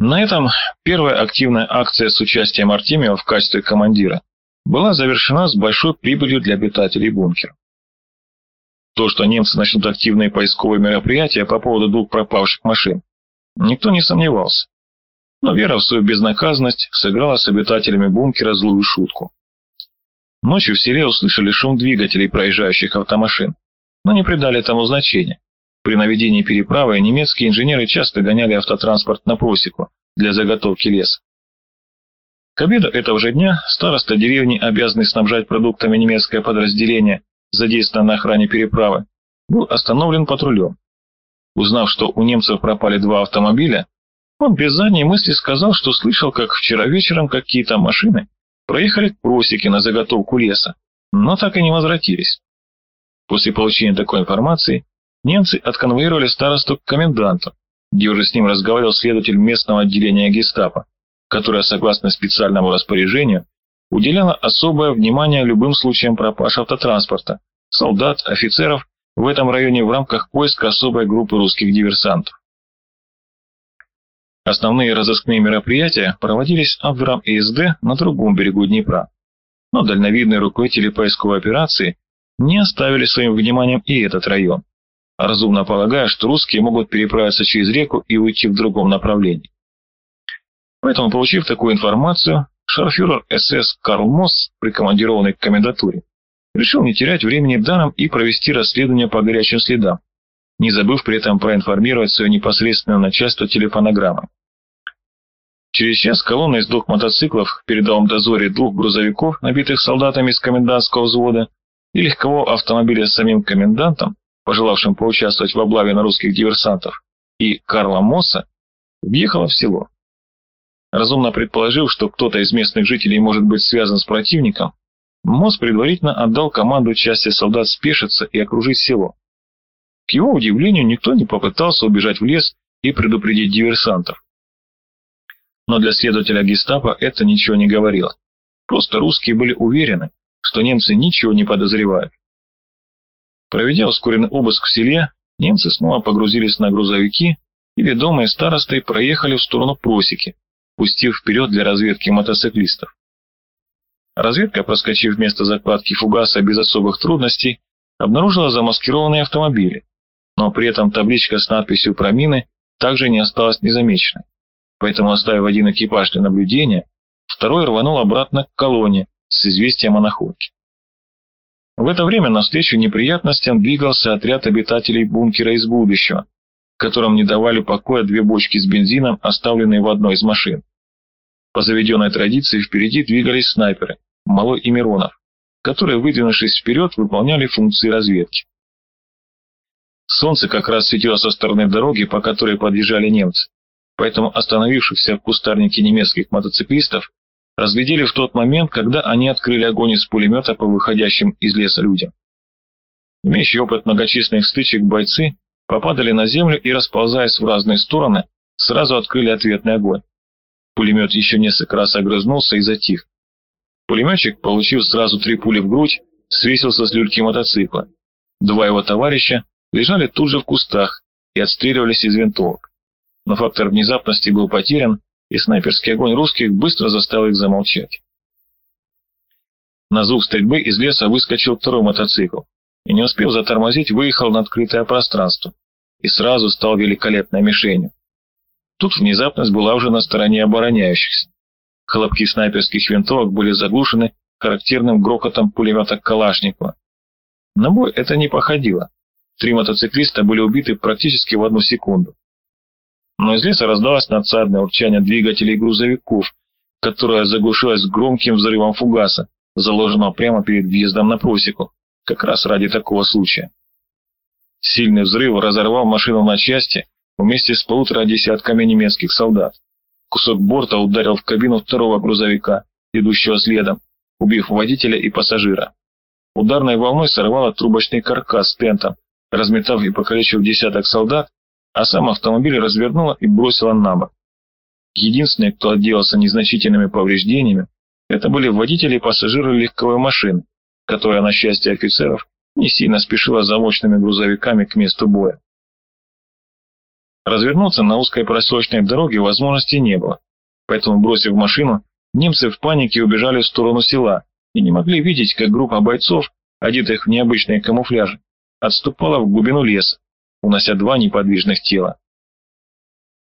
На этом первая активная акция с участием Артемия в качестве командира была завершена с большой прибылью для обитателей бункера. То, что немцы начнут активные поисковые мероприятия по поводу двух пропавших машин, никто не сомневался. Но вера в свою безнаказанность сыграла с обитателями бункера злую шутку. Ночью в селе услышали шум двигателей проезжающих автомашин, но не придали этому значения. При наведении переправы немецкие инженеры часто гоняли автотранспорт на просеку для заготовки леса. К обеду этого же дня староста деревни, обязанный снабжать продуктами немецкое подразделение, задействованное на охране переправы, был остановлен патрулем. Узнав, что у немцев пропали два автомобиля, он без задней мысли сказал, что слышал, как вчера вечером какие-то машины проехали к просеке на заготовку леса, но так и не возвратились. После получения такой информации немцы отконвоировали старосту к коменданту, где уже с ним разговаривал следователь местного отделения гестапо, которое, согласно специальному распоряжению, уделяло особое внимание любым случаям пропаж автотранспорта, солдат, офицеров в этом районе в рамках поиска особой группы русских диверсантов. Основные разыскные мероприятия проводились Абвером и СД на другом берегу Днепра, но дальновидные руководители поисковой операции не оставили своим вниманием и этот район, разумно полагая, что русские могут переправиться через реку и уйти в другом направлении. Поэтому, получив такую информацию, шарфюрер СС Карл Мосс, прикомандированный к комендатуре, решил не терять времени даром и провести расследование по горячим следам, не забыв при этом проинформировать свое непосредственное начальство телефонограммой. Через час колонна из двух мотоциклов в передовом дозоре двух грузовиков, набитых солдатами из комендантского взвода, и легкового автомобиля с самим комендантом, пожелавшим поучаствовать в облаве на русских диверсантов, и Карла Мосса, въехала в село. Разумно предположив, что кто-то из местных жителей может быть связан с противником, Мосс предварительно отдал команду части солдат спешиться и окружить село. К его удивлению, никто не попытался убежать в лес и предупредить диверсантов. Но для следователя гестапо это ничего не говорило. Просто русские были уверены, что немцы ничего не подозревают. Проведя ускоренный обыск в селе, немцы снова погрузились на грузовики и, ведомые старостой, проехали в сторону просеки, пустив вперед для разведки мотоциклистов. Разведка, проскочив место закладки фугаса без особых трудностей, обнаружила замаскированные автомобили, но при этом табличка с надписью про мины также не осталась незамеченной. Поэтому, оставив один экипаж для наблюдения, второй рванул обратно к колонне с известием о находке. В это время навстречу неприятностям двигался отряд обитателей бункера из будущего, которым не давали покоя две бочки с бензином, оставленные в одной из машин. По заведенной традиции впереди двигались снайперы, Малой и Миронов, которые, выдвинувшись вперед, выполняли функции разведки. Солнце как раз светило со стороны дороги, по которой подъезжали немцы, поэтому остановившихся в кустарнике немецких мотоциклистов разглядели в тот момент, когда они открыли огонь из пулемета по выходящим из леса людям. Имеющие опыт многочисленных стычек бойцы попадали на землю и, расползаясь в разные стороны, сразу открыли ответный огонь. Пулемет еще несколько раз огрызнулся и затих. Пулеметчик, получив сразу три пули в грудь, свесился с люльки мотоцикла. Два его товарища лежали тут же в кустах и отстреливались из винтовок. Но фактор внезапности был потерян, и снайперский огонь русских быстро заставил их замолчать. На звук стрельбы из леса выскочил второй мотоцикл, и не успев затормозить, выехал на открытое пространство, и сразу стал великолепной мишенью. Тут внезапность была уже на стороне обороняющихся. Хлопки снайперских винтовок были заглушены характерным грохотом пулемета Калашникова. На бой это не походило. Три мотоциклиста были убиты практически в одну секунду. Но из леса раздалось надсадное урчание двигателей грузовиков, которое заглушилось громким взрывом фугаса, заложенного прямо перед въездом на просеку, как раз ради такого случая. Сильный взрыв разорвал машину на части вместе с полутора десятками немецких солдат. Кусок борта ударил в кабину второго грузовика, идущего следом, убив водителя и пассажира. Ударной волной сорвало трубочный каркас с тентом, разметав и покалечив десяток солдат, а сам автомобиль развернула и бросила на бок. Единственные, кто отделался незначительными повреждениями, это были водители и пассажиры легковой машины, которая, на счастье офицеров, не сильно спешила за мощными грузовиками к месту боя. Развернуться на узкой проселочной дороге возможности не было, поэтому, бросив машину, немцы в панике убежали в сторону села и не могли видеть, как группа бойцов, одетых в необычные камуфляжи, отступала в глубину леса, унося два неподвижных тела.